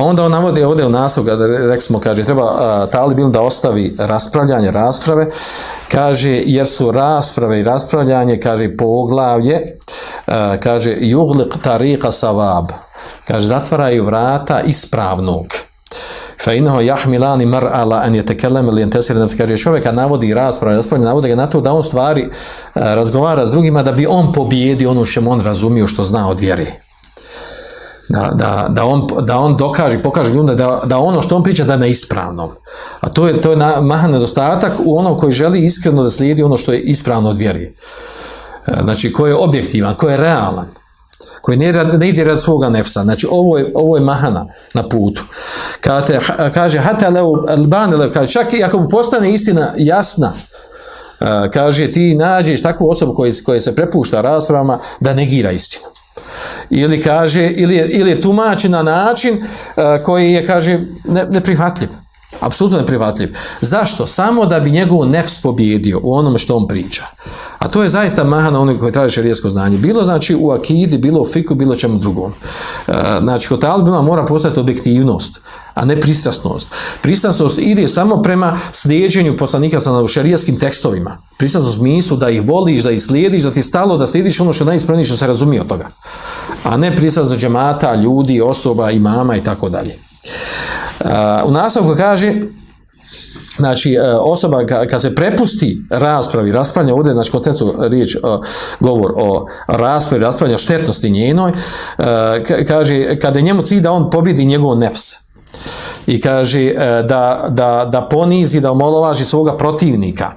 A onda on navodi ovdje u naslov, kada rekli smo, kaže, treba talibin da ostavi raspravljanje, rasprave, kaže, jer su rasprave i raspravljanje, kaže, poglavlje, kaže, jugliq tariqa savab, kaže, zatvaraju vrata ispravnog. Fa inaho jahmilani mar ala an yetakallama ili yantesir nafsi. Kaže čovjeka navodi rasprave, raspravlja navodi ga na to da on stvari razgovara s drugima da bi on pobjedio ono što on razumio što zna od vjere da, da, da, on, da on dokaže, pokaže ljudima da, da ono što on priča da je neispravno. A to je, to je na, nedostatak u onom koji želi iskreno da slijedi ono što je ispravno od vjeri. Znači, ko je objektivan, ko je realan, koji ne, ne ide rad svoga nefsa. Znači, ovo je, ovo je mahana na putu. Te, kaže, hata leu albani, kaže, čak i ako mu postane istina jasna, kaže, ti nađeš takvu osobu koja se prepušta raspravama da negira istinu ili kaže ili je, ili je tumači na način uh, koji je kaže ne, neprihvatljiv apsolutno neprihvatljiv zašto samo da bi njegov nefs pobjedio u onome što on priča a to je zaista mahana onog koji traži šerijesko znanje bilo znači u akidi bilo u fiku bilo čemu drugom uh, znači kod talibima mora postati objektivnost a ne pristrasnost. Pristrasnost ide samo prema slijedženju poslanika sa šarijaskim tekstovima. Pristrasnost u smislu da ih voliš, da ih slijediš, da ti stalo da slijediš ono što najispravnije što se razumije od toga. A ne pristrasnost džemata, ljudi, osoba, imama i tako dalje. U nastavku kaže znači osoba kad se prepusti raspravi, raspravlja ovdje, znači kontekstu riječ, govor o raspravi, raspravlja štetnosti njenoj, kaže, kada je njemu cilj da on pobjedi njegov nefs, i kaže e, da, da, da ponizi, da omalovaži svoga protivnika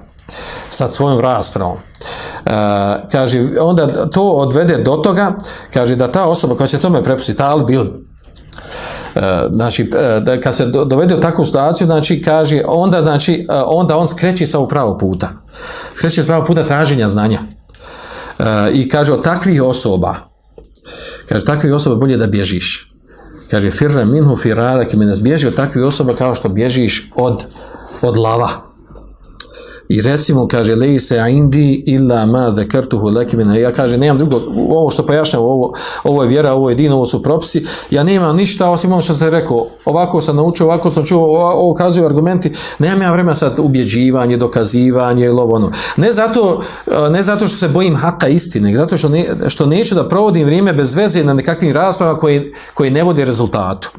sa svojom raspravom. Kaže, onda to odvede do toga, kaže da ta osoba koja se tome prepusti, ta bil, e, znači, e, da kad se dovede u takvu situaciju, znači, kaže, onda, znači, e, onda on skreće sa upravo puta. Skreće sa upravo puta traženja znanja. I kaže, od takvih osoba, kaže, takvih osoba bolje da bježiš kaže firra minhu firara ki menes bježi od takvih osoba kao što bježiš od, od lava i recimo kaže lei se indi illa ma zakartuhu lakim ja kaže nemam drugo ovo što pojašnjavam ovo ovo je vjera ovo je din ovo su propisi. Ja nemam ništa osim ono što ste rekao. Ovako sam naučio ovako sam čuo ovo kazuju argumenti. Nemam ja vremena sad ubjeđivanje dokazivanje ili ovo ono. Ne zato ne zato što se bojim haka istine zato što ne, što neću da provodim vrijeme bez veze na nekakvim raspravama koji koji ne vode rezultatu